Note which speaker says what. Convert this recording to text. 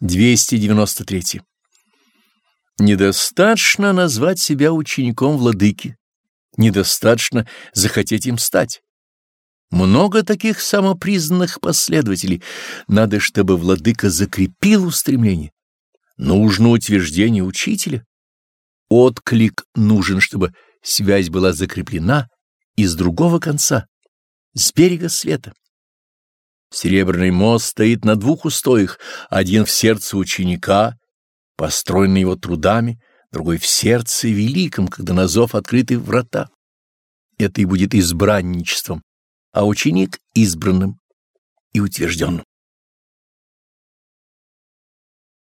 Speaker 1: 293. Недостаточно назвать себя учеником владыки, недостаточно захотеть им стать. Много таких самопризнанных последователей. Надо, чтобы владыка закрепил устремление. Нужно утверждение учителя. Отклик нужен, чтобы связь была закреплена из другого конца, с берега света. Серебряный мост стоит на двух устоях, один в сердце ученика, построенный его трудами, другой в сердце великом, когда на зов открыты врата. Это и будет избранничеством, а ученик — избранным и утвержденным.